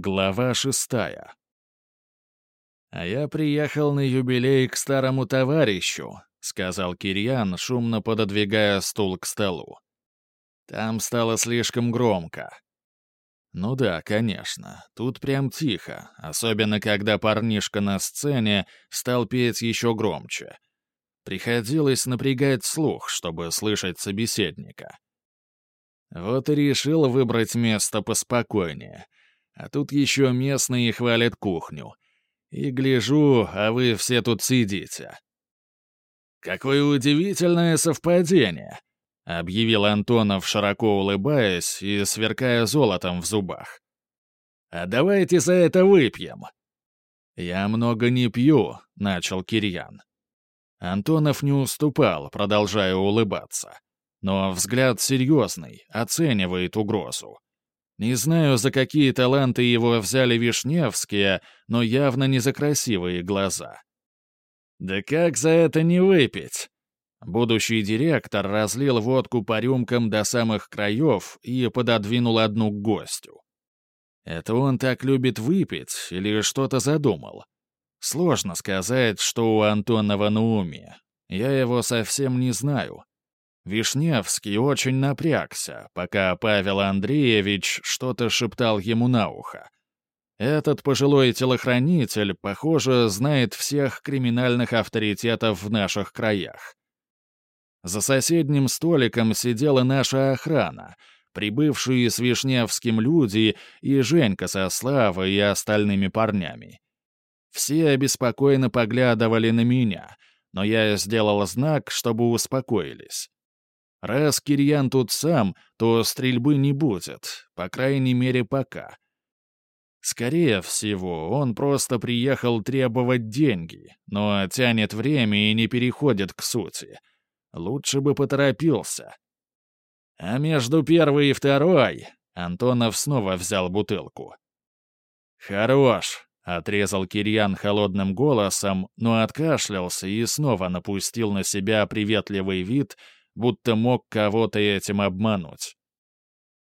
Глава шестая. «А я приехал на юбилей к старому товарищу», — сказал Кирьян, шумно пододвигая стул к столу. Там стало слишком громко. Ну да, конечно, тут прям тихо, особенно когда парнишка на сцене стал петь еще громче. Приходилось напрягать слух, чтобы слышать собеседника. Вот и решил выбрать место поспокойнее — а тут еще местные хвалят кухню. И гляжу, а вы все тут сидите. «Какое удивительное совпадение!» — объявил Антонов, широко улыбаясь и сверкая золотом в зубах. «А давайте за это выпьем!» «Я много не пью», — начал Кирьян. Антонов не уступал, продолжая улыбаться. Но взгляд серьезный, оценивает угрозу. Не знаю, за какие таланты его взяли Вишневские, но явно не за красивые глаза. «Да как за это не выпить?» Будущий директор разлил водку по рюмкам до самых краев и пододвинул одну к гостю. Это он так любит выпить или что-то задумал? Сложно сказать, что у Антонова на уме. Я его совсем не знаю. Вишневский очень напрягся, пока Павел Андреевич что-то шептал ему на ухо. Этот пожилой телохранитель, похоже, знает всех криминальных авторитетов в наших краях. За соседним столиком сидела наша охрана, прибывшие с Вишневским люди и Женька со Славой и остальными парнями. Все обеспокоенно поглядывали на меня, но я сделал знак, чтобы успокоились. Раз Кирьян тут сам, то стрельбы не будет, по крайней мере, пока. Скорее всего, он просто приехал требовать деньги, но тянет время и не переходит к сути. Лучше бы поторопился. А между первой и второй Антонов снова взял бутылку. «Хорош», — отрезал Кирьян холодным голосом, но откашлялся и снова напустил на себя приветливый вид — будто мог кого-то этим обмануть.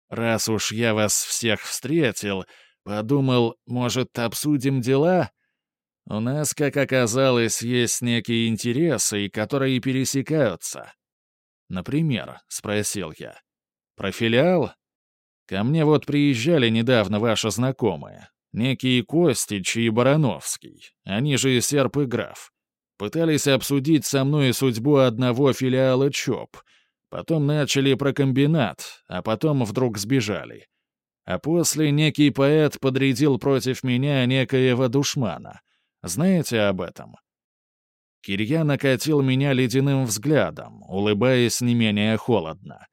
«Раз уж я вас всех встретил, подумал, может, обсудим дела? У нас, как оказалось, есть некие интересы, которые пересекаются». «Например?» — спросил я. «Про филиал? Ко мне вот приезжали недавно ваши знакомые, некие Костич и Барановский, они же серп и граф. Пытались обсудить со мной судьбу одного филиала ЧОП. Потом начали про комбинат, а потом вдруг сбежали. А после некий поэт подрядил против меня некоего душмана. Знаете об этом? Кирья накатил меня ледяным взглядом, улыбаясь не менее холодно.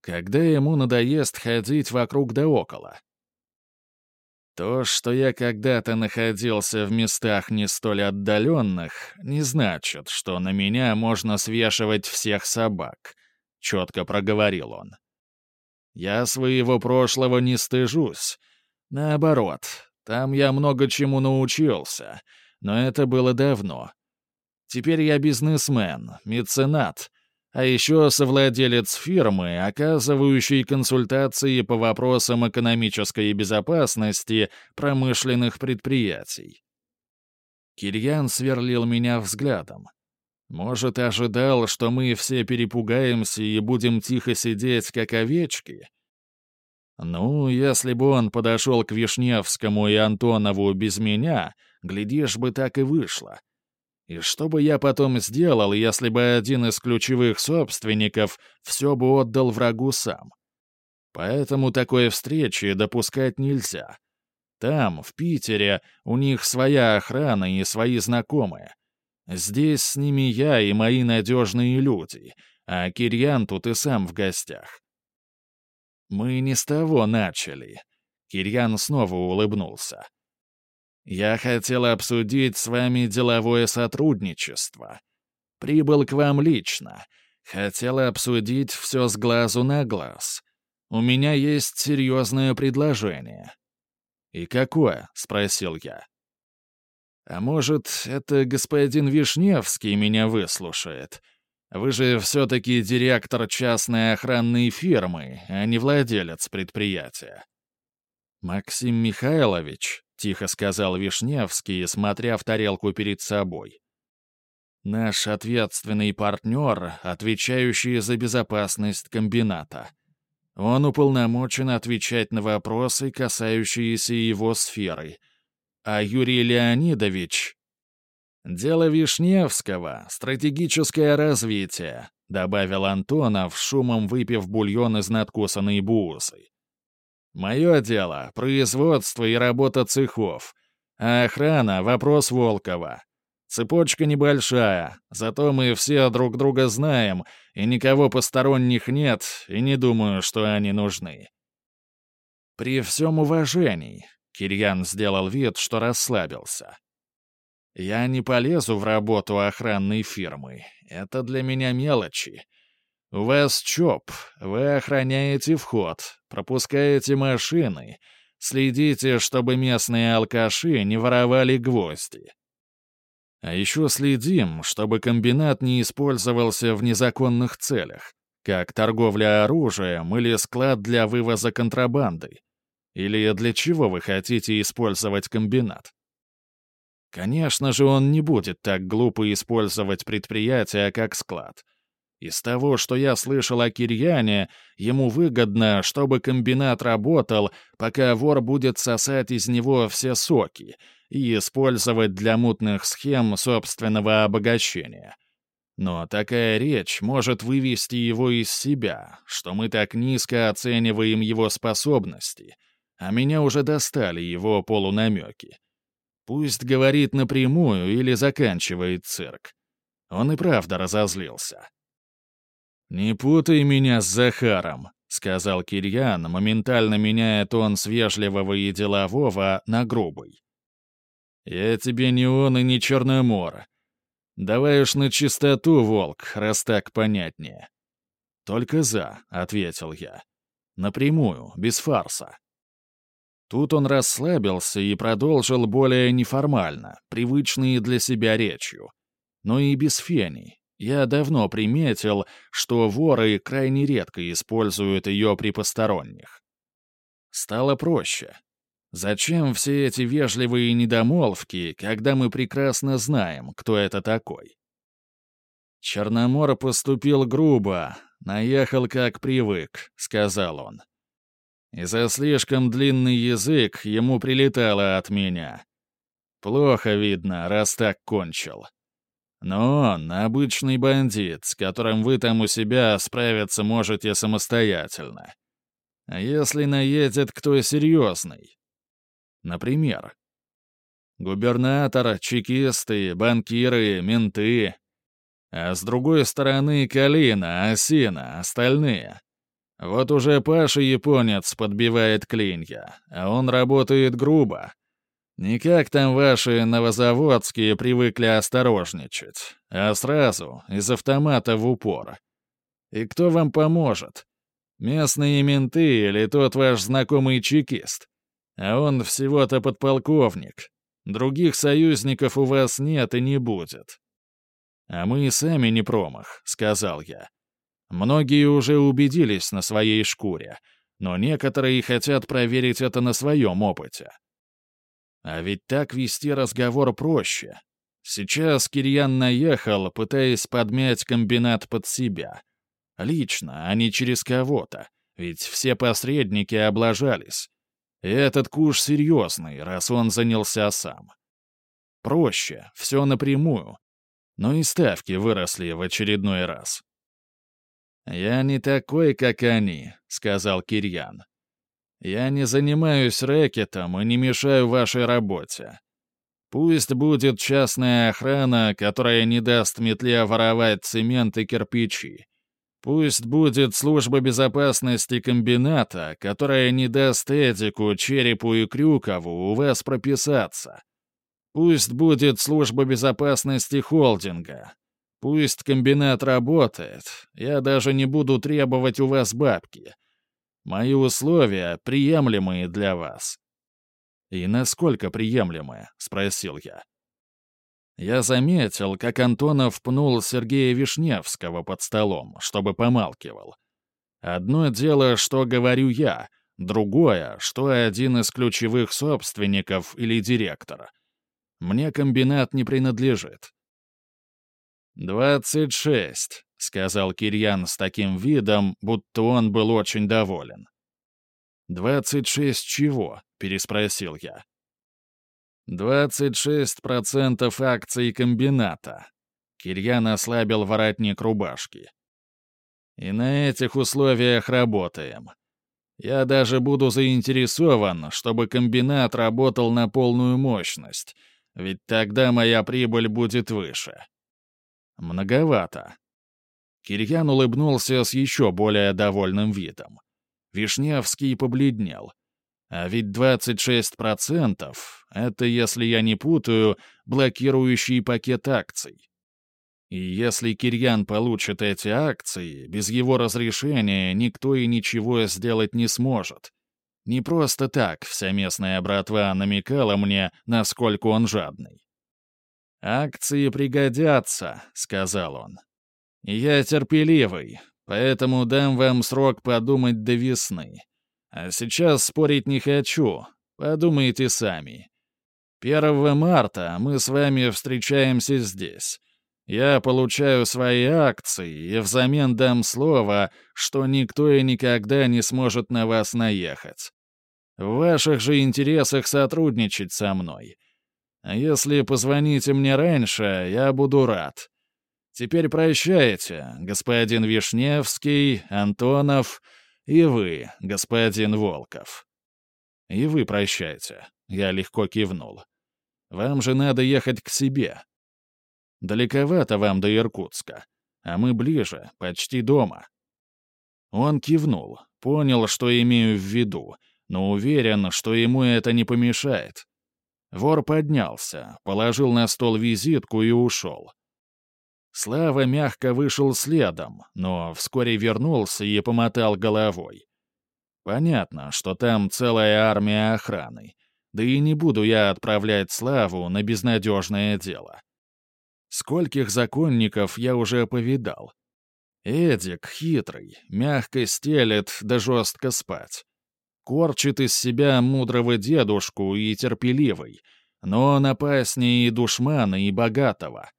Когда ему надоест ходить вокруг да около? То, что я когда-то находился в местах не столь отдаленных, не значит, что на меня можно свешивать всех собак, — четко проговорил он. Я своего прошлого не стыжусь. Наоборот, там я много чему научился, но это было давно. Теперь я бизнесмен, меценат, а еще совладелец фирмы, оказывающей консультации по вопросам экономической безопасности промышленных предприятий. Кирьян сверлил меня взглядом. Может, ожидал, что мы все перепугаемся и будем тихо сидеть, как овечки? Ну, если бы он подошел к Вишневскому и Антонову без меня, глядишь бы, так и вышло. И что бы я потом сделал, если бы один из ключевых собственников все бы отдал врагу сам? Поэтому такой встречи допускать нельзя. Там, в Питере, у них своя охрана и свои знакомые. Здесь с ними я и мои надежные люди, а Кирьян тут и сам в гостях. Мы не с того начали. Кирьян снова улыбнулся. Я хотел обсудить с вами деловое сотрудничество. Прибыл к вам лично. Хотел обсудить все с глазу на глаз. У меня есть серьезное предложение». «И какое?» — спросил я. «А может, это господин Вишневский меня выслушает? Вы же все-таки директор частной охранной фирмы, а не владелец предприятия». «Максим Михайлович», — тихо сказал Вишневский, смотря в тарелку перед собой. «Наш ответственный партнер, отвечающий за безопасность комбината. Он уполномочен отвечать на вопросы, касающиеся его сферы. А Юрий Леонидович...» «Дело Вишневского — стратегическое развитие», — добавил Антонов, шумом выпив бульон из надкусанной бусы. Мое дело — производство и работа цехов. А охрана — вопрос Волкова. Цепочка небольшая, зато мы все друг друга знаем, и никого посторонних нет, и не думаю, что они нужны. При всем уважении, Кирьян сделал вид, что расслабился. Я не полезу в работу охранной фирмы. Это для меня мелочи. «У вас ЧОП, вы охраняете вход, пропускаете машины, следите, чтобы местные алкаши не воровали гвозди. А еще следим, чтобы комбинат не использовался в незаконных целях, как торговля оружием или склад для вывоза контрабанды. Или для чего вы хотите использовать комбинат? Конечно же, он не будет так глупо использовать предприятие как склад — из того, что я слышал о Кирьяне, ему выгодно, чтобы комбинат работал, пока вор будет сосать из него все соки и использовать для мутных схем собственного обогащения. Но такая речь может вывести его из себя, что мы так низко оцениваем его способности, а меня уже достали его полунамеки. Пусть говорит напрямую или заканчивает цирк. Он и правда разозлился. «Не путай меня с Захаром», — сказал Кирьян, моментально меняя тон с вежливого и делового на грубый. «Я тебе не он и не Черномор. Давай уж на чистоту, волк, раз так понятнее». «Только за», — ответил я. «Напрямую, без фарса». Тут он расслабился и продолжил более неформально, привычные для себя речью. Но и без фени, я давно приметил, что воры крайне редко используют ее при посторонних. Стало проще. Зачем все эти вежливые недомолвки, когда мы прекрасно знаем, кто это такой? Черномор поступил грубо, наехал как привык, сказал он. И за слишком длинный язык ему прилетало от меня. Плохо видно, раз так кончил. Но он — обычный бандит, с которым вы там у себя справиться можете самостоятельно. А если наедет кто серьезный? Например, губернатор, чекисты, банкиры, менты. А с другой стороны Калина, Осина, остальные. Вот уже Паша японец подбивает клинья, а он работает грубо. Не как там ваши новозаводские привыкли осторожничать, а сразу, из автомата в упор. И кто вам поможет? Местные менты или тот ваш знакомый чекист? А он всего-то подполковник. Других союзников у вас нет и не будет. А мы сами не промах, сказал я. Многие уже убедились на своей шкуре, но некоторые хотят проверить это на своем опыте. А ведь так вести разговор проще. Сейчас Кирьян наехал, пытаясь подмять комбинат под себя. Лично, а не через кого-то, ведь все посредники облажались. И этот куш серьезный, раз он занялся сам. Проще, все напрямую. Но и ставки выросли в очередной раз. «Я не такой, как они», — сказал Кирьян. Я не занимаюсь рэкетом и не мешаю вашей работе. Пусть будет частная охрана, которая не даст метле воровать цемент и кирпичи. Пусть будет служба безопасности комбината, которая не даст Эдику, Черепу и Крюкову у вас прописаться. Пусть будет служба безопасности холдинга. Пусть комбинат работает. Я даже не буду требовать у вас бабки. Мои условия приемлемые для вас». «И насколько приемлемые?» — спросил я. Я заметил, как Антонов пнул Сергея Вишневского под столом, чтобы помалкивал. Одно дело, что говорю я, Другое, что один из ключевых собственников или директора. Мне комбинат не принадлежит. «Двадцать шесть», — сказал Кирьян с таким видом, будто он был очень доволен. «Двадцать шесть чего?» — переспросил я. «Двадцать шесть процентов акций комбината». Кирьян ослабил воротник рубашки. «И на этих условиях работаем. Я даже буду заинтересован, чтобы комбинат работал на полную мощность, ведь тогда моя прибыль будет выше». «Многовато». Кирьян улыбнулся с еще более довольным видом. Вишневский побледнел. А ведь 26% — это, если я не путаю, блокирующий пакет акций. И если Кирьян получит эти акции, без его разрешения никто и ничего сделать не сможет. Не просто так вся местная братва намекала мне, насколько он жадный. «Акции пригодятся», — сказал он. «Я терпеливый, Поэтому дам вам срок подумать до весны. А сейчас спорить не хочу. Подумайте сами. 1 марта мы с вами встречаемся здесь. Я получаю свои акции и взамен дам слово, что никто и никогда не сможет на вас наехать. В ваших же интересах сотрудничать со мной. А если позвоните мне раньше, я буду рад. Теперь прощайте, господин Вишневский, Антонов и вы, господин Волков. И вы прощайте. Я легко кивнул. Вам же надо ехать к себе. Далековато вам до Иркутска, а мы ближе, почти дома. Он кивнул, понял, что имею в виду, но уверен, что ему это не помешает. Вор поднялся, положил на стол визитку и ушел. Слава мягко вышел следом, но вскоре вернулся и помотал головой. Понятно, что там целая армия охраны. Да и не буду я отправлять Славу на безнадежное дело. Скольких законников я уже повидал. Эдик хитрый, мягко стелет да жестко спать. Корчит из себя мудрого дедушку и терпеливый, но он опаснее и душмана, и богатого.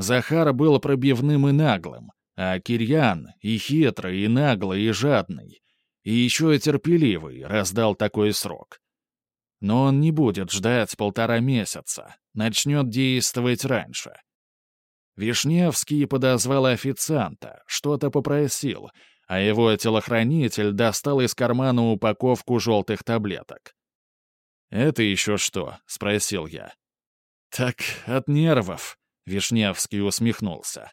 Захар был пробивным и наглым, а Кирьян и хитрый, и наглый, и жадный. И еще и терпеливый, раздал такой срок. Но он не будет ждать полтора месяца, начнет действовать раньше. Вишневский подозвал официанта, что-то попросил, а его телохранитель достал из кармана упаковку желтых таблеток. «Это еще что?» — спросил я. «Так, от нервов», Вишневский усмехнулся.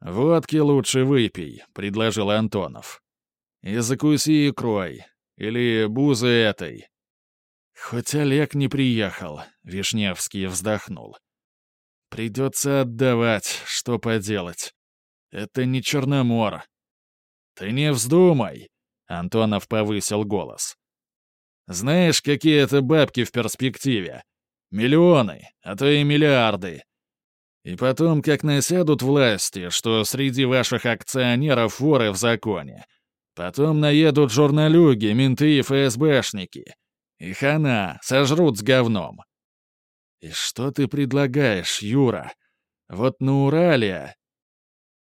«Водки лучше выпей», — предложил Антонов. «И закуси икрой. Или бузы этой». «Хоть Олег не приехал», — Вишневский вздохнул. «Придется отдавать, что поделать. Это не Черномор». «Ты не вздумай», — Антонов повысил голос. «Знаешь, какие это бабки в перспективе? Миллионы, а то и миллиарды. И потом, как насядут власти, что среди ваших акционеров воры в законе. Потом наедут журналюги, менты и ФСБшники. И хана, сожрут с говном. И что ты предлагаешь, Юра? Вот на Урале...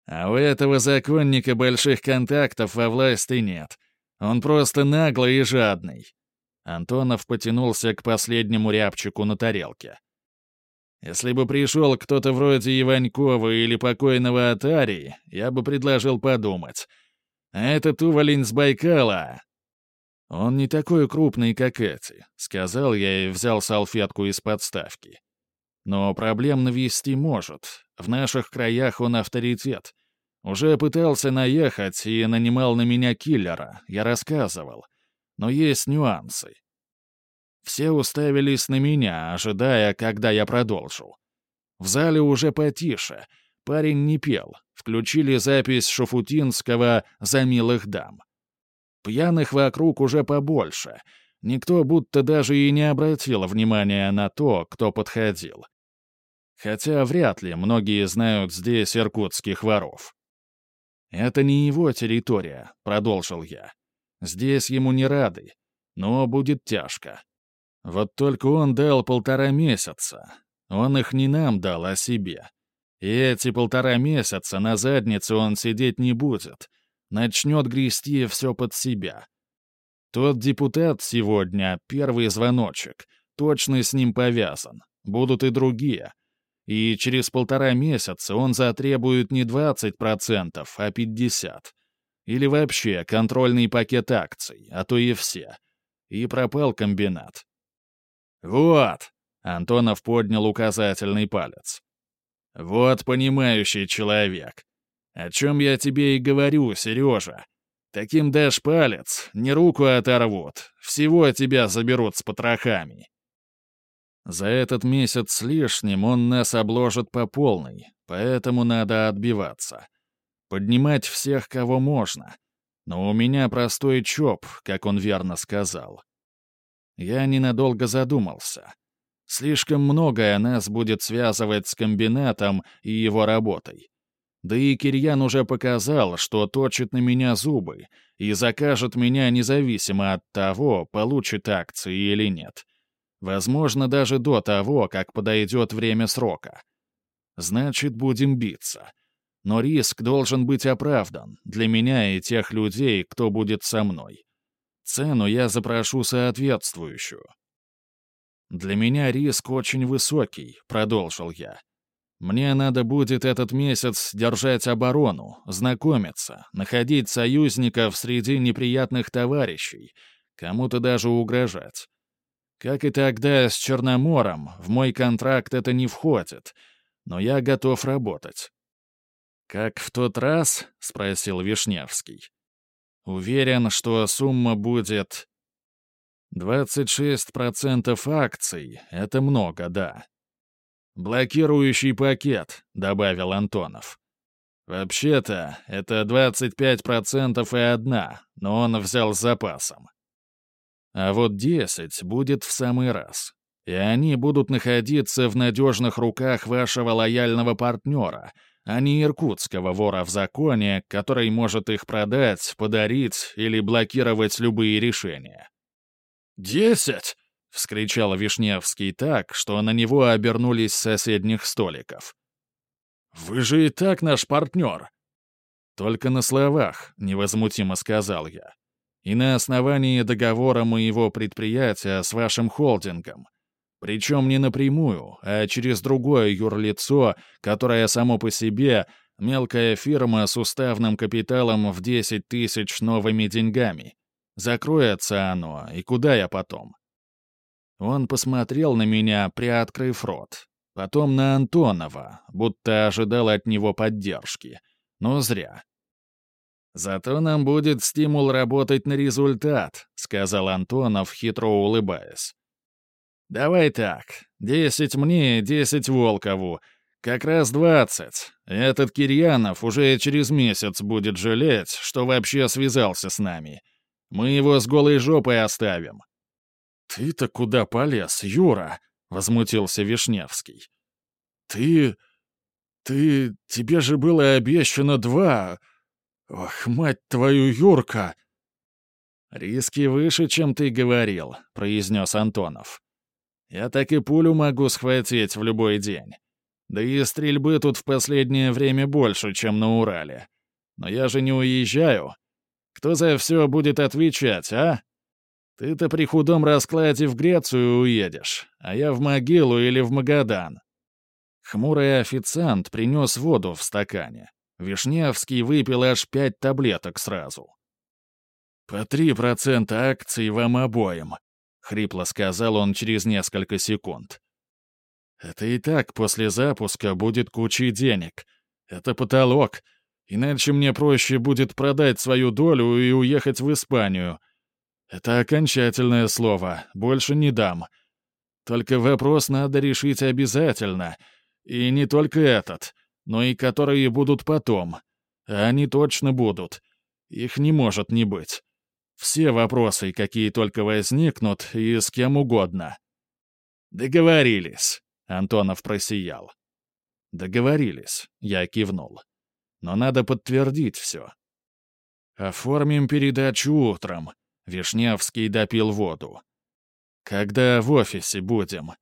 А у этого законника больших контактов во власти нет. Он просто наглый и жадный. Антонов потянулся к последнему рябчику на тарелке. Если бы пришел кто-то вроде Иванькова или покойного Атари, я бы предложил подумать. А этот уволень с Байкала... Он не такой крупный, как эти, сказал я и взял салфетку из подставки. Но проблем навести может. В наших краях он авторитет. Уже пытался наехать и нанимал на меня киллера, я рассказывал. Но есть нюансы. Все уставились на меня, ожидая, когда я продолжу. В зале уже потише. Парень не пел. Включили запись Шафутинского «За милых дам». Пьяных вокруг уже побольше. Никто будто даже и не обратил внимания на то, кто подходил. Хотя вряд ли многие знают здесь иркутских воров. «Это не его территория», — продолжил я. Здесь ему не рады, но будет тяжко. Вот только он дал полтора месяца. Он их не нам дал, а себе. И эти полтора месяца на заднице он сидеть не будет. Начнет грести все под себя. Тот депутат сегодня — первый звоночек. Точно с ним повязан. Будут и другие. И через полтора месяца он затребует не 20%, а 50%. Или вообще контрольный пакет акций, а то и все. И пропал комбинат. «Вот!» — Антонов поднял указательный палец. «Вот понимающий человек. О чем я тебе и говорю, Сережа. Таким дашь палец, не руку оторвут, всего тебя заберут с потрохами». За этот месяц с лишним он нас обложит по полной, поэтому надо отбиваться. Поднимать всех, кого можно. Но у меня простой ЧОП, как он верно сказал. Я ненадолго задумался. Слишком многое нас будет связывать с комбинатом и его работой. Да и Кирьян уже показал, что точит на меня зубы и закажет меня независимо от того, получит акции или нет. Возможно, даже до того, как подойдет время срока. Значит, будем биться. Но риск должен быть оправдан для меня и тех людей, кто будет со мной. Цену я запрошу соответствующую. «Для меня риск очень высокий», — продолжил я. «Мне надо будет этот месяц держать оборону, знакомиться, находить союзников среди неприятных товарищей, кому-то даже угрожать. Как и тогда с Черномором, в мой контракт это не входит, но я готов работать. «Как в тот раз?» — спросил Вишневский. «Уверен, что сумма будет...» «26% акций — это много, да». «Блокирующий пакет», — добавил Антонов. «Вообще-то, это 25% и одна, но он взял с запасом. А вот 10 будет в самый раз. И они будут находиться в надежных руках вашего лояльного партнера — а не иркутского вора в законе, который может их продать, подарить или блокировать любые решения. «Десять!» — вскричал Вишневский так, что на него обернулись соседних столиков. «Вы же и так наш партнер!» «Только на словах», — невозмутимо сказал я. «И на основании договора моего предприятия с вашим холдингом. Причем не напрямую, а через другое юрлицо, которое само по себе — мелкая фирма с уставным капиталом в 10 тысяч новыми деньгами. Закроется оно, и куда я потом? Он посмотрел на меня, приоткрыв рот. Потом на Антонова, будто ожидал от него поддержки. Но зря. «Зато нам будет стимул работать на результат», — сказал Антонов, хитро улыбаясь. «Давай так. Десять мне, десять Волкову. Как раз двадцать. Этот Кирьянов уже через месяц будет жалеть, что вообще связался с нами. Мы его с голой жопой оставим». «Ты-то куда полез, Юра?» — возмутился Вишневский. «Ты... ты... тебе же было обещано два... Ох, мать твою, Юрка!» «Риски выше, чем ты говорил», — произнес Антонов. Я так и пулю могу схватить в любой день. Да и стрельбы тут в последнее время больше, чем на Урале. Но я же не уезжаю. Кто за все будет отвечать, а? Ты-то при худом раскладе в Грецию уедешь, а я в могилу или в Магадан. Хмурый официант принес воду в стакане. Вишневский выпил аж пять таблеток сразу. «По три процента акций вам обоим», — хрипло сказал он через несколько секунд. «Это и так после запуска будет куча денег. Это потолок. Иначе мне проще будет продать свою долю и уехать в Испанию. Это окончательное слово, больше не дам. Только вопрос надо решить обязательно. И не только этот, но и которые будут потом. А они точно будут. Их не может не быть. Все вопросы, какие только возникнут, и с кем угодно. «Договорились», — Антонов просиял. «Договорились», — я кивнул. «Но надо подтвердить все». «Оформим передачу утром», — Вишнявский допил воду. «Когда в офисе будем?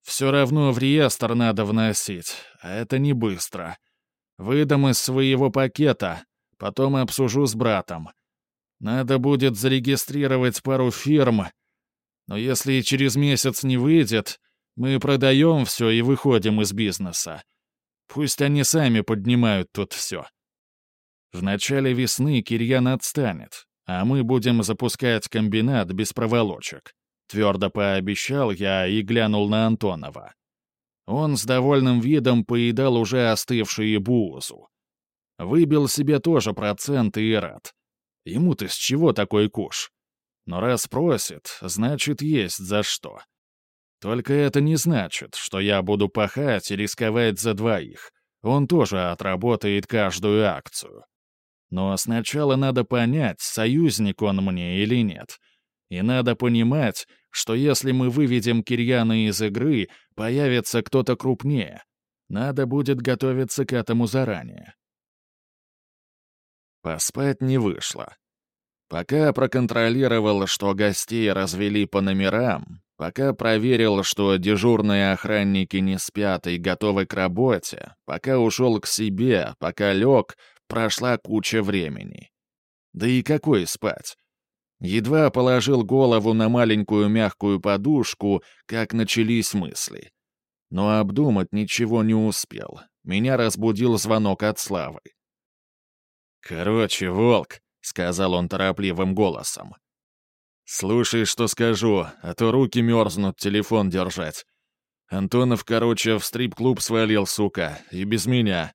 Все равно в реестр надо вносить, а это не быстро. Выдам из своего пакета, потом обсужу с братом. Надо будет зарегистрировать пару фирм, но если через месяц не выйдет, мы продаем все и выходим из бизнеса. Пусть они сами поднимают тут все. В начале весны Кирьян отстанет, а мы будем запускать комбинат без проволочек. Твердо пообещал я и глянул на Антонова. Он с довольным видом поедал уже остывшие буузу. Выбил себе тоже процент и рад. Ему-то с чего такой куш? Но раз просит, значит, есть за что. Только это не значит, что я буду пахать и рисковать за двоих. Он тоже отработает каждую акцию. Но сначала надо понять, союзник он мне или нет. И надо понимать, что если мы выведем Кирьяна из игры, появится кто-то крупнее. Надо будет готовиться к этому заранее. Поспать не вышло. Пока проконтролировал, что гостей развели по номерам, пока проверил, что дежурные охранники не спят и готовы к работе, пока ушел к себе, пока лег, прошла куча времени. Да и какой спать? Едва положил голову на маленькую мягкую подушку, как начались мысли. Но обдумать ничего не успел. Меня разбудил звонок от Славы. «Короче, Волк», — сказал он торопливым голосом. «Слушай, что скажу, а то руки мерзнут телефон держать. Антонов, короче, в стрип-клуб свалил, сука, и без меня.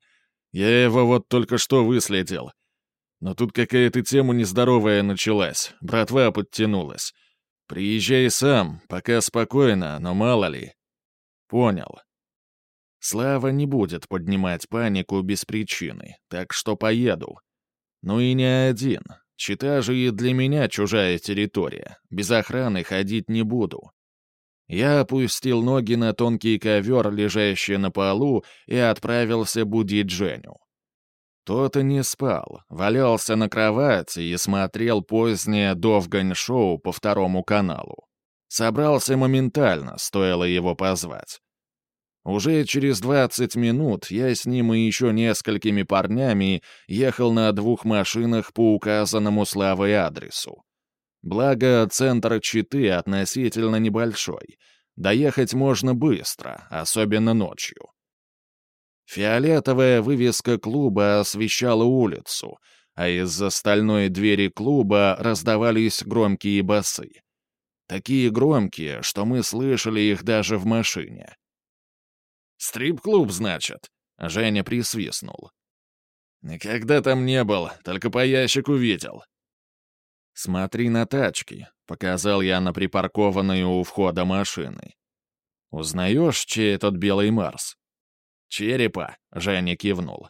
Я его вот только что выследил. Но тут какая-то тема нездоровая началась, братва подтянулась. Приезжай сам, пока спокойно, но мало ли». «Понял». Слава не будет поднимать панику без причины, так что поеду. Ну и не один. Чита же и для меня чужая территория. Без охраны ходить не буду. Я опустил ноги на тонкий ковер, лежащий на полу, и отправился будить Женю. Тот и не спал, валялся на кровати и смотрел позднее Довгань-шоу по второму каналу. Собрался моментально, стоило его позвать. Уже через 20 минут я с ним и еще несколькими парнями ехал на двух машинах по указанному Славой адресу. Благо, центр Читы относительно небольшой. Доехать можно быстро, особенно ночью. Фиолетовая вывеска клуба освещала улицу, а из-за стальной двери клуба раздавались громкие басы. Такие громкие, что мы слышали их даже в машине. «Стрип-клуб, значит?» — Женя присвистнул. «Никогда там не был, только по ящику видел». «Смотри на тачки», — показал я на припаркованные у входа машины. «Узнаешь, чей тот белый Марс?» «Черепа», — Женя кивнул.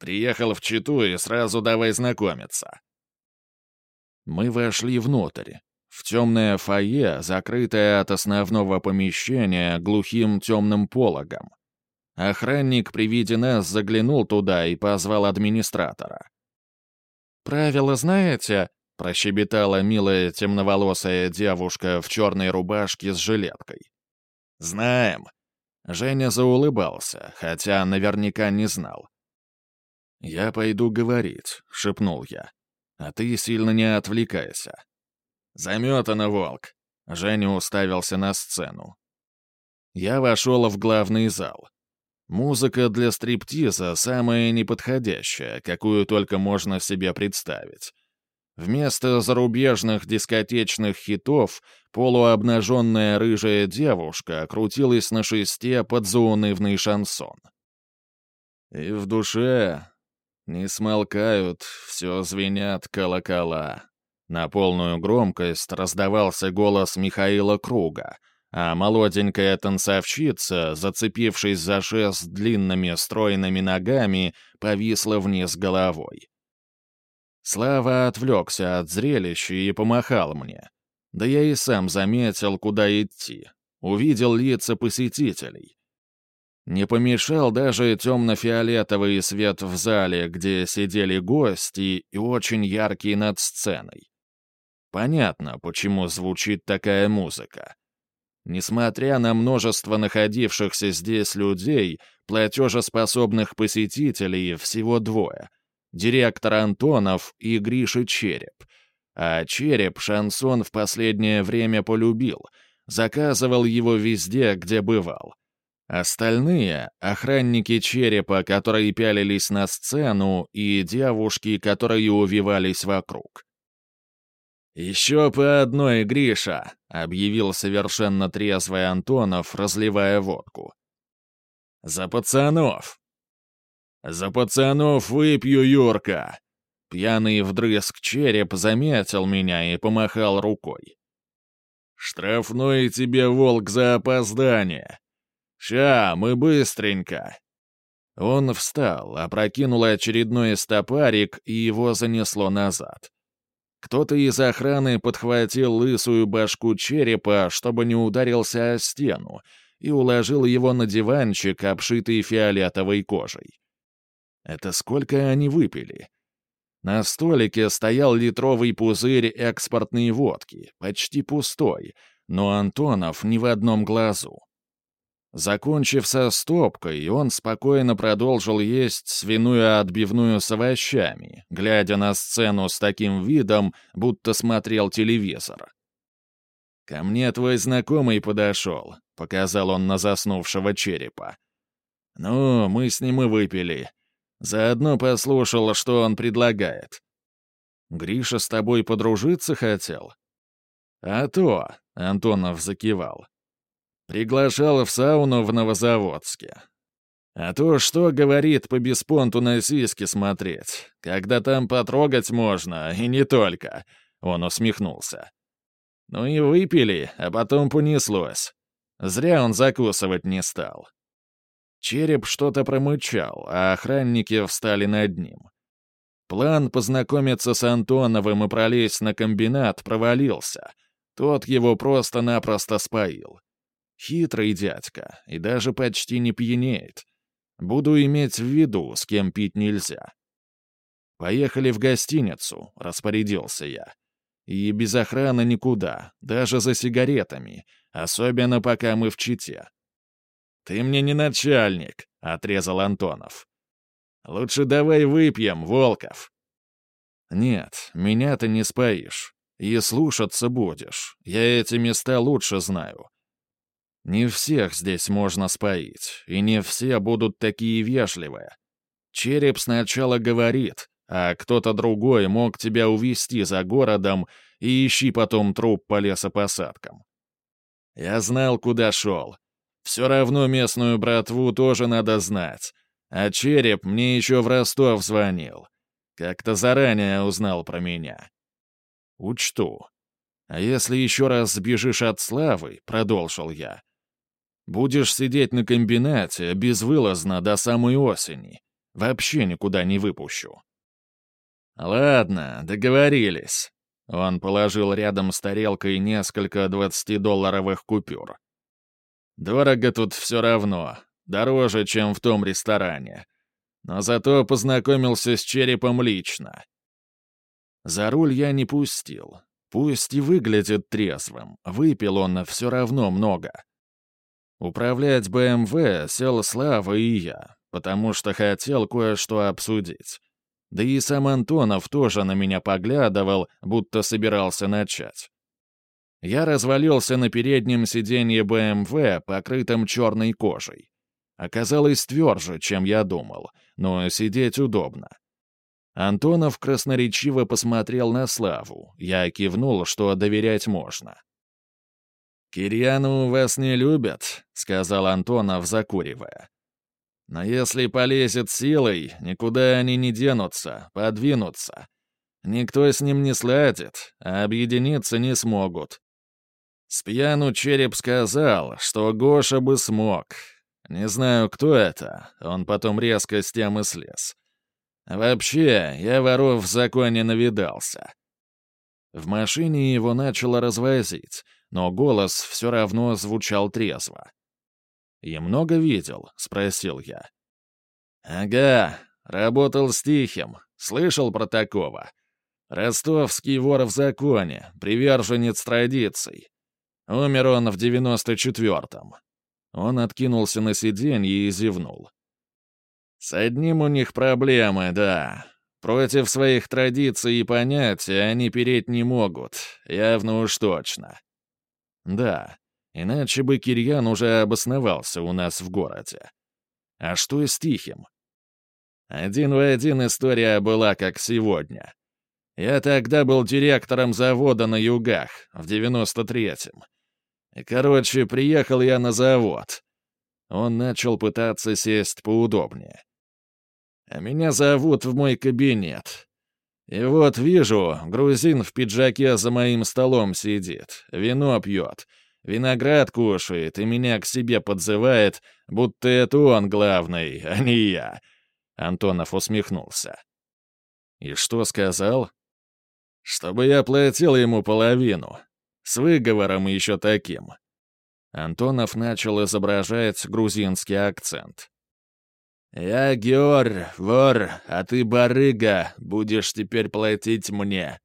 «Приехал в Читу и сразу давай знакомиться». Мы вошли внутрь, в темное фойе, закрытое от основного помещения глухим темным пологом. Охранник при виде нас заглянул туда и позвал администратора. «Правила знаете?» — прощебетала милая темноволосая девушка в черной рубашке с жилеткой. «Знаем». Женя заулыбался, хотя наверняка не знал. «Я пойду говорить», — шепнул я. «А ты сильно не отвлекайся». «Заметано, волк!» Женя уставился на сцену. Я вошел в главный зал. Музыка для стриптиза самая неподходящая, какую только можно себе представить. Вместо зарубежных дискотечных хитов полуобнаженная рыжая девушка крутилась на шесте под заунывный шансон. И в душе не смолкают, все звенят колокола. На полную громкость раздавался голос Михаила Круга — а молоденькая танцовщица, зацепившись за шест длинными стройными ногами, повисла вниз головой. Слава отвлекся от зрелища и помахал мне. Да я и сам заметил, куда идти. Увидел лица посетителей. Не помешал даже темно-фиолетовый свет в зале, где сидели гости, и очень яркий над сценой. Понятно, почему звучит такая музыка. Несмотря на множество находившихся здесь людей, платежеспособных посетителей всего двое. Директор Антонов и Гриша Череп. А Череп шансон в последнее время полюбил, заказывал его везде, где бывал. Остальные — охранники черепа, которые пялились на сцену, и девушки, которые увивались вокруг. «Еще по одной, Гриша!» — объявил совершенно трезвый Антонов, разливая водку. «За пацанов!» «За пацанов выпью, Юрка!» Пьяный вдрызг череп заметил меня и помахал рукой. «Штрафной тебе, волк, за опоздание!» «Ща, мы быстренько!» Он встал, опрокинул очередной стопарик, и его занесло назад. Кто-то из охраны подхватил лысую башку черепа, чтобы не ударился о стену, и уложил его на диванчик, обшитый фиолетовой кожей. Это сколько они выпили? На столике стоял литровый пузырь экспортной водки, почти пустой, но Антонов ни в одном глазу. Закончив со стопкой, он спокойно продолжил есть свиную отбивную с овощами, глядя на сцену с таким видом, будто смотрел телевизор. «Ко мне твой знакомый подошел», — показал он на заснувшего черепа. «Ну, мы с ним и выпили. Заодно послушал, что он предлагает». «Гриша с тобой подружиться хотел?» «А то», — Антонов закивал. Приглашал в сауну в Новозаводске. А то что говорит по беспонту на сиськи смотреть, когда там потрогать можно, и не только. Он усмехнулся. Ну и выпили, а потом понеслось. Зря он закусывать не стал. Череп что-то промычал, а охранники встали над ним. План познакомиться с Антоновым и пролезть на комбинат провалился. Тот его просто-напросто споил. Хитрый дядька и даже почти не пьянеет. Буду иметь в виду, с кем пить нельзя. Поехали в гостиницу, распорядился я. И без охраны никуда, даже за сигаретами, особенно пока мы в Чите. «Ты мне не начальник», — отрезал Антонов. «Лучше давай выпьем, Волков». «Нет, меня ты не споишь. И слушаться будешь. Я эти места лучше знаю. Не всех здесь можно споить, и не все будут такие вежливые. Череп сначала говорит, а кто-то другой мог тебя увести за городом и ищи потом труп по лесопосадкам. Я знал, куда шел. Все равно местную братву тоже надо знать. А Череп мне еще в Ростов звонил. Как-то заранее узнал про меня. Учту. А если еще раз сбежишь от славы, — продолжил я, Будешь сидеть на комбинате безвылазно до самой осени. Вообще никуда не выпущу». «Ладно, договорились». Он положил рядом с тарелкой несколько двадцатидолларовых купюр. «Дорого тут все равно. Дороже, чем в том ресторане. Но зато познакомился с черепом лично. За руль я не пустил. Пусть и выглядит трезвым, выпил он все равно много. Управлять БМВ сел Слава и я, потому что хотел кое-что обсудить. Да и сам Антонов тоже на меня поглядывал, будто собирался начать. Я развалился на переднем сиденье БМВ, покрытом черной кожей. Оказалось тверже, чем я думал, но сидеть удобно. Антонов красноречиво посмотрел на Славу. Я кивнул, что доверять можно. «Кирьяну вас не любят», — сказал Антонов, закуривая. «Но если полезет силой, никуда они не денутся, подвинутся. Никто с ним не сладит, а объединиться не смогут. Спьяну череп сказал, что Гоша бы смог. Не знаю, кто это, он потом резко с тем и слез. Вообще, я воров в законе навидался». В машине его начало развозить — но голос все равно звучал трезво. «И много видел?» — спросил я. «Ага, работал с Тихим. Слышал про такого? Ростовский вор в законе, приверженец традиций. Умер он в девяносто четвертом». Он откинулся на сиденье и зевнул. «С одним у них проблемы, да. Против своих традиций и понятий они переть не могут, явно уж точно. Да, иначе бы Кирьян уже обосновался у нас в городе. А что с Тихим? Один в один история была как сегодня. Я тогда был директором завода на югах, в девяносто третьем. И, короче, приехал я на завод. Он начал пытаться сесть поудобнее. А меня зовут в мой кабинет. И вот вижу, грузин в пиджаке за моим столом сидит, вино пьет, виноград кушает и меня к себе подзывает, будто это он главный, а не я. Антонов усмехнулся. И что сказал? Чтобы я платил ему половину. С выговором еще таким. Антонов начал изображать грузинский акцент. «Я Геор, вор, а ты барыга, будешь теперь платить мне.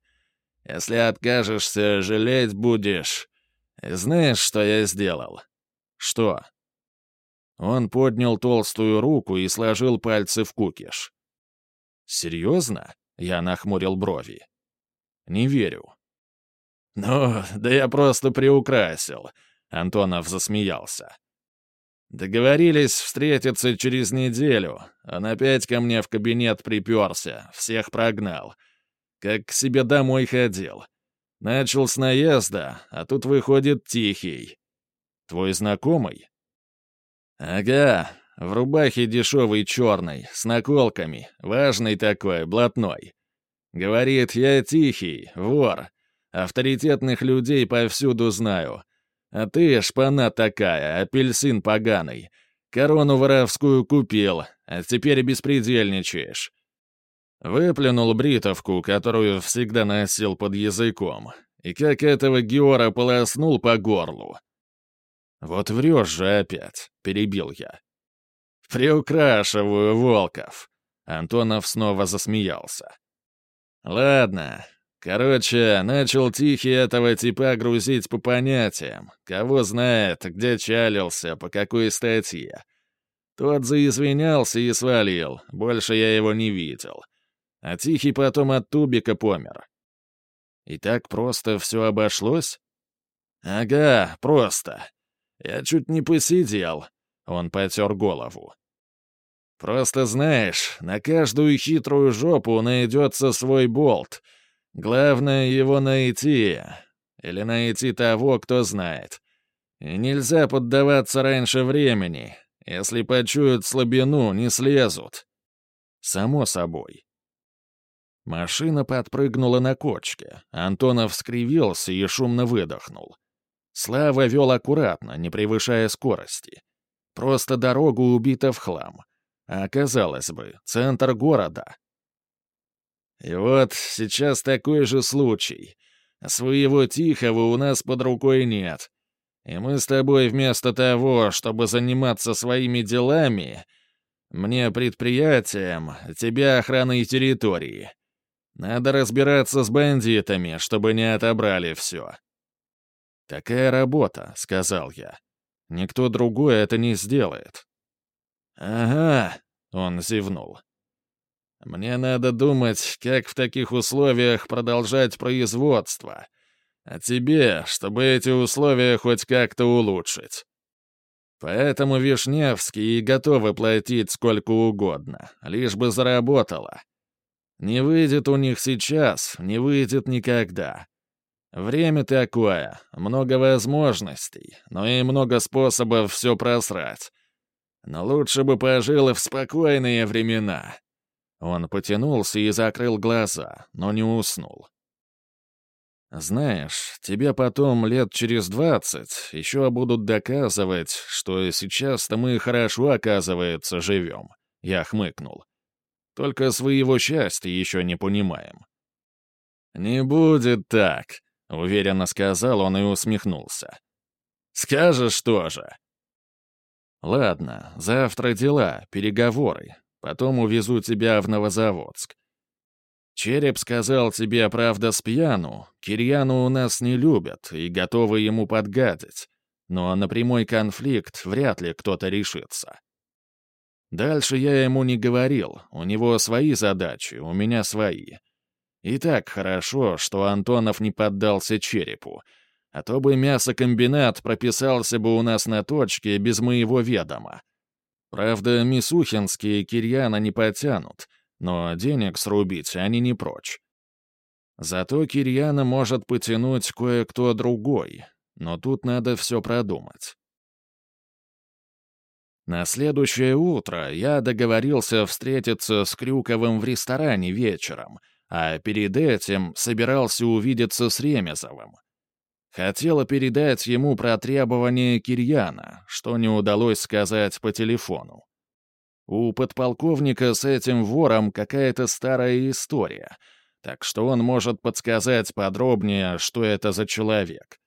Если откажешься, жалеть будешь. Знаешь, что я сделал?» «Что?» Он поднял толстую руку и сложил пальцы в кукиш. «Серьезно?» — я нахмурил брови. «Не верю». «Ну, да я просто приукрасил», — Антонов засмеялся. Договорились встретиться через неделю. Он опять ко мне в кабинет приперся, всех прогнал. Как к себе домой ходил. Начал с наезда, а тут выходит тихий. Твой знакомый? Ага, в рубахе дешевой черной, с наколками, важный такой, блатной. Говорит, я тихий, вор. Авторитетных людей повсюду знаю — а ты, шпана такая, апельсин поганый. Корону воровскую купил, а теперь беспредельничаешь. Выплюнул бритовку, которую всегда носил под языком, и как этого Геора полоснул по горлу. «Вот врешь же опять», — перебил я. «Приукрашиваю, Волков», — Антонов снова засмеялся. «Ладно, Короче, начал Тихий этого типа грузить по понятиям. Кого знает, где чалился, по какой статье. Тот заизвинялся и свалил, больше я его не видел. А Тихий потом от тубика помер. И так просто все обошлось? Ага, просто. Я чуть не посидел. Он потер голову. Просто знаешь, на каждую хитрую жопу найдется свой болт — Главное его найти. Или найти того, кто знает. И нельзя поддаваться раньше времени. Если почуют слабину, не слезут. Само собой. Машина подпрыгнула на кочке. Антонов скривился и шумно выдохнул. Слава вел аккуратно, не превышая скорости. Просто дорога убита в хлам. А казалось бы, центр города. И вот сейчас такой же случай. Своего Тихого у нас под рукой нет. И мы с тобой вместо того, чтобы заниматься своими делами, мне предприятием, тебе охраной территории. Надо разбираться с бандитами, чтобы не отобрали все. «Такая работа», — сказал я. «Никто другой это не сделает». «Ага», — он зевнул. Мне надо думать, как в таких условиях продолжать производство. А тебе, чтобы эти условия хоть как-то улучшить. Поэтому Вишневские готовы платить сколько угодно, лишь бы заработало. Не выйдет у них сейчас, не выйдет никогда. Время такое, много возможностей, но и много способов все просрать. Но лучше бы пожил в спокойные времена. Он потянулся и закрыл глаза, но не уснул. «Знаешь, тебе потом лет через двадцать еще будут доказывать, что сейчас-то мы хорошо, оказывается, живем», — я хмыкнул. «Только своего счастья еще не понимаем». «Не будет так», — уверенно сказал он и усмехнулся. «Скажешь тоже». Ладно, завтра дела, переговоры. Потом увезу тебя в Новозаводск. Череп сказал тебе, правда, с пьяну. Кирьяну у нас не любят и готовы ему подгадить. Но на прямой конфликт вряд ли кто-то решится. Дальше я ему не говорил. У него свои задачи, у меня свои. И так хорошо, что Антонов не поддался черепу. А то бы мясокомбинат прописался бы у нас на точке без моего ведома. Правда, Мисухинские Кирьяна не потянут, но денег срубить они не прочь. Зато Кирьяна может потянуть кое-кто другой, но тут надо все продумать. На следующее утро я договорился встретиться с Крюковым в ресторане вечером, а перед этим собирался увидеться с Ремезовым. Хотела передать ему про требования Кирьяна, что не удалось сказать по телефону. У подполковника с этим вором какая-то старая история, так что он может подсказать подробнее, что это за человек.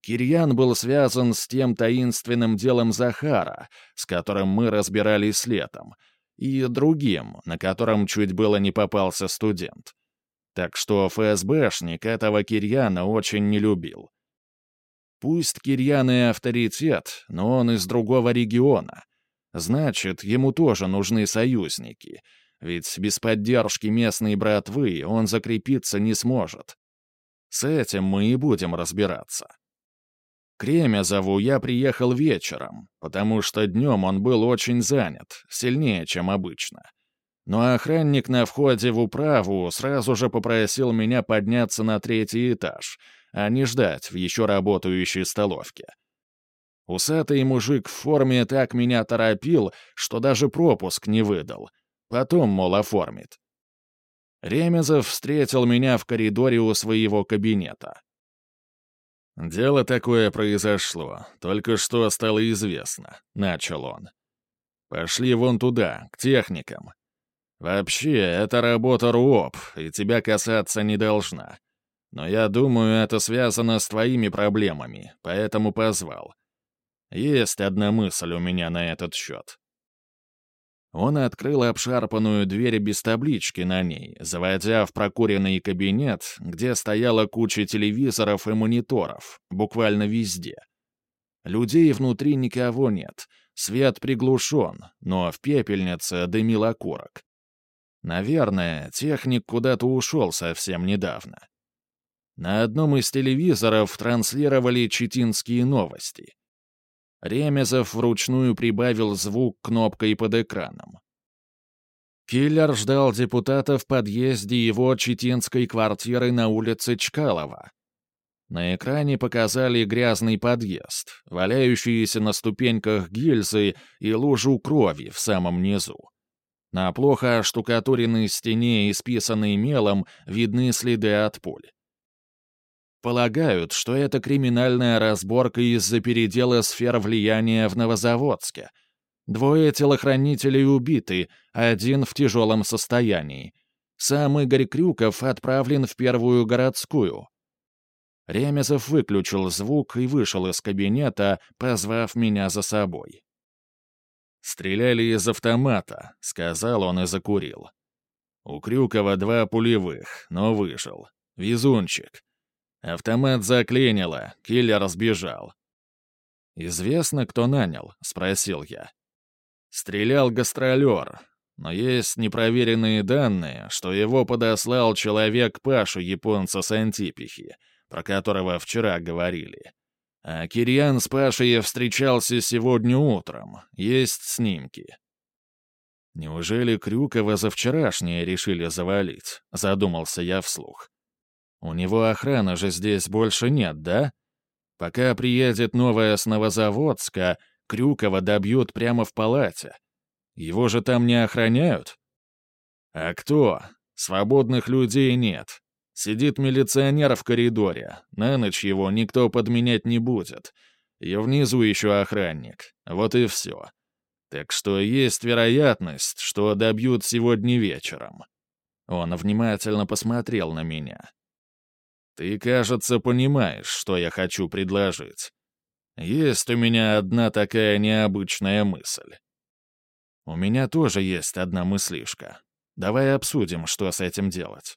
Кирьян был связан с тем таинственным делом Захара, с которым мы разбирались летом, и другим, на котором чуть было не попался студент. Так что ФСБшник этого Кирьяна очень не любил. Пусть Кирьян и авторитет, но он из другого региона — Значит, ему тоже нужны союзники, ведь без поддержки местной братвы он закрепиться не сможет. С этим мы и будем разбираться. Кремезову я приехал вечером, потому что днем он был очень занят, сильнее, чем обычно. Но охранник на входе в управу сразу же попросил меня подняться на третий этаж, а не ждать в еще работающей столовке. Усатый мужик в форме так меня торопил, что даже пропуск не выдал. Потом, мол, оформит. Ремезов встретил меня в коридоре у своего кабинета. «Дело такое произошло, только что стало известно», — начал он. «Пошли вон туда, к техникам. Вообще, это работа РУОП, и тебя касаться не должна. Но я думаю, это связано с твоими проблемами, поэтому позвал. Есть одна мысль у меня на этот счет. Он открыл обшарпанную дверь без таблички на ней, заводя в прокуренный кабинет, где стояла куча телевизоров и мониторов, буквально везде. Людей внутри никого нет, свет приглушен, но в пепельнице дымил окурок. Наверное, техник куда-то ушел совсем недавно. На одном из телевизоров транслировали читинские новости. Ремезов вручную прибавил звук кнопкой под экраном. Киллер ждал депутата в подъезде его читинской квартиры на улице Чкалова. На экране показали грязный подъезд, валяющиеся на ступеньках гильзы и лужу крови в самом низу. На плохо оштукатуренной стене, исписанной мелом, видны следы от пуль. Полагают, что это криминальная разборка из-за передела сфер влияния в Новозаводске. Двое телохранителей убиты, один в тяжелом состоянии. Сам Игорь Крюков отправлен в первую городскую. Ремезов выключил звук и вышел из кабинета, позвав меня за собой. «Стреляли из автомата», — сказал он и закурил. У Крюкова два пулевых, но выжил. Везунчик. Автомат заклинило, киллер сбежал. «Известно, кто нанял?» — спросил я. Стрелял гастролер, но есть непроверенные данные, что его подослал человек Пашу японца с Антипихи, про которого вчера говорили. А Кирьян с Пашей встречался сегодня утром, есть снимки. «Неужели Крюкова за вчерашнее решили завалить?» — задумался я вслух. У него охраны же здесь больше нет, да? Пока приедет новая с Новозаводска, Крюкова добьют прямо в палате. Его же там не охраняют? А кто? Свободных людей нет. Сидит милиционер в коридоре. На ночь его никто подменять не будет. И внизу еще охранник. Вот и все. Так что есть вероятность, что добьют сегодня вечером. Он внимательно посмотрел на меня. Ты, кажется, понимаешь, что я хочу предложить. Есть у меня одна такая необычная мысль. У меня тоже есть одна мыслишка. Давай обсудим, что с этим делать.